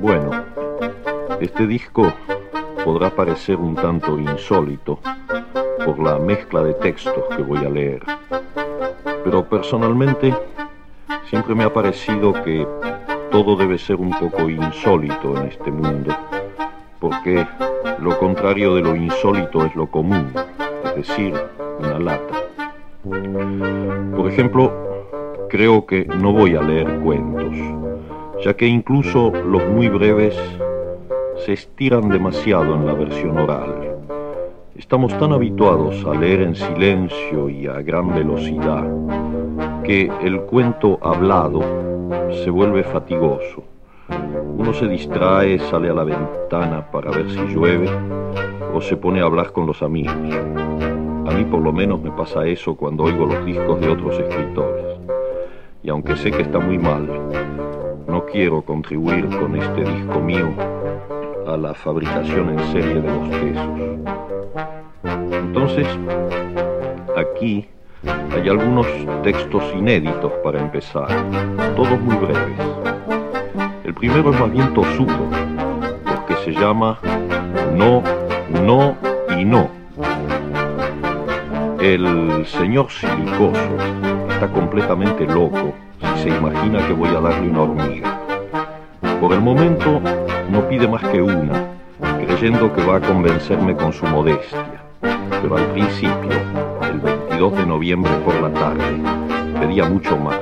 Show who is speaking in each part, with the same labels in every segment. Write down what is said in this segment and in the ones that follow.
Speaker 1: Bueno, este disco podrá parecer un tanto insólito por la mezcla de textos que voy a leer, pero personalmente siempre me ha parecido que todo debe ser un poco insólito en este mundo, porque lo contrario de lo insólito es lo común, es decir, una lata. Por ejemplo, creo que no voy a leer cuentos, ya que incluso los muy breves se estiran demasiado en la versión oral. Estamos tan habituados a leer en silencio y a gran velocidad que el cuento hablado se vuelve fatigoso. Uno se distrae, sale a la ventana para ver si llueve o se pone a hablar con los amigos. A mí por lo menos me pasa eso cuando oigo los discos de otros escritores. Y aunque sé que está muy mal, no quiero contribuir con este disco mío a la fabricación en serie de los quesos. Entonces, aquí hay algunos textos inéditos para empezar, todos muy breves. El primero es más bien tosudo, porque se llama No, No y No. El señor silicoso está completamente loco si se imagina que voy a darle una hormiga. Por el momento no pide más que una, creyendo que va a convencerme con su modestia. Pero al principio, el 22 de noviembre por la tarde, pedía mucho más.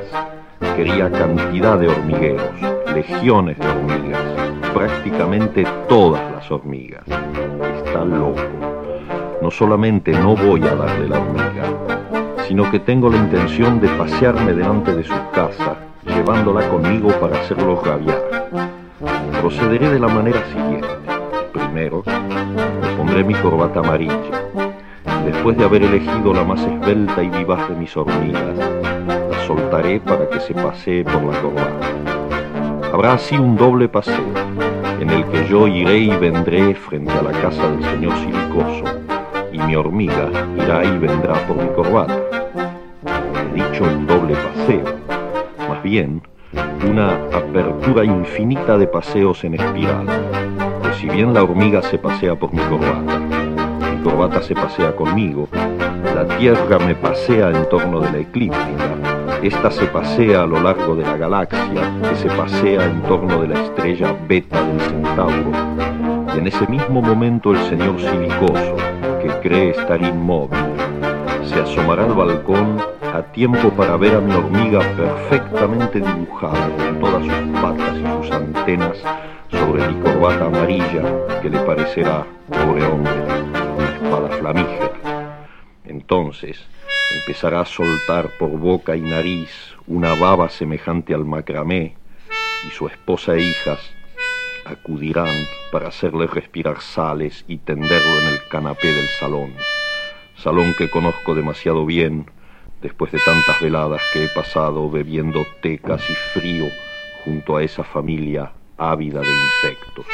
Speaker 1: Quería cantidad de hormigueros, legiones de hormigas, prácticamente todas las hormigas. Está loco. No solamente no voy a darle la hormiga, sino que tengo la intención de pasearme delante de su casa, llevándola conmigo para hacerlo rabiar. Procederé de la manera siguiente. Primero, me pondré mi corbata amarilla. Después de haber elegido la más esbelta y vivaz de mis hormigas, la soltaré para que se pasee por la corbata. Habrá así un doble paseo, en el que yo iré y vendré frente a la casa del señor Silicoso, y mi hormiga irá y vendrá por mi corbata. Un doble paseo, más bien una apertura infinita de paseos en espiral. Pues si bien la hormiga se pasea por mi corbata, mi corbata se pasea conmigo, la Tierra me pasea en torno de la eclíptica, esta se pasea a lo largo de la galaxia, que se pasea en torno de la estrella beta del Centauro, y en ese mismo momento el señor silicoso, que cree estar inmóvil, se asomará al balcón a tiempo para ver a mi hormiga perfectamente dibujada con todas sus patas y sus antenas sobre mi corbata amarilla que le parecerá, pobre hombre, una espada flamígera. Entonces empezará a soltar por boca y nariz una baba semejante al macramé y su esposa e hijas acudirán para hacerle respirar sales y tenderlo en el canapé del salón, salón que conozco demasiado bien después de tantas veladas que he pasado bebiendo té casi frío junto a esa familia ávida de insectos.